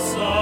sun.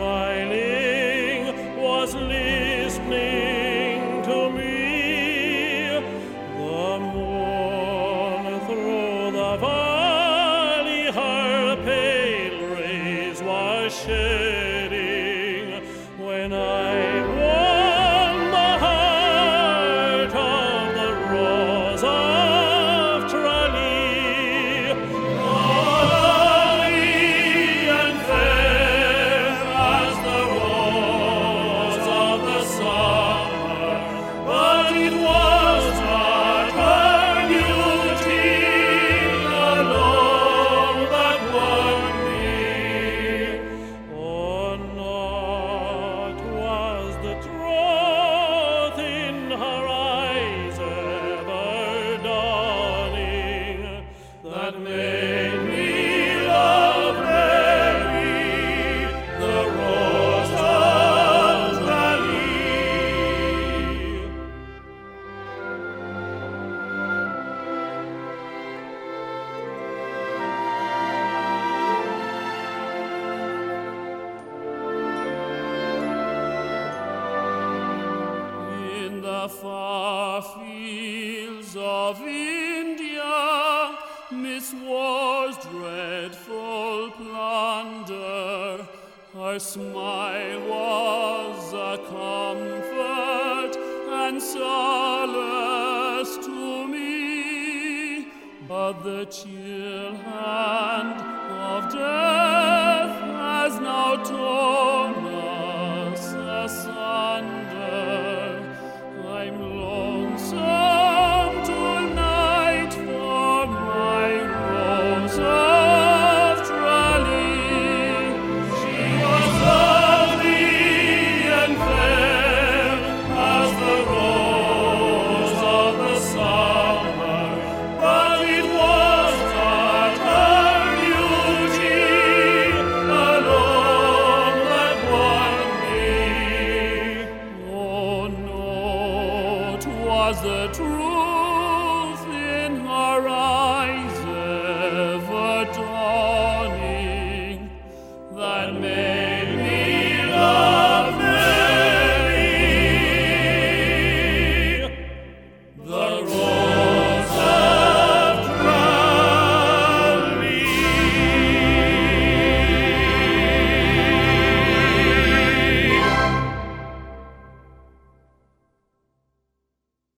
my name. India miss was wait full planned my was جخم fit انسل تم چاند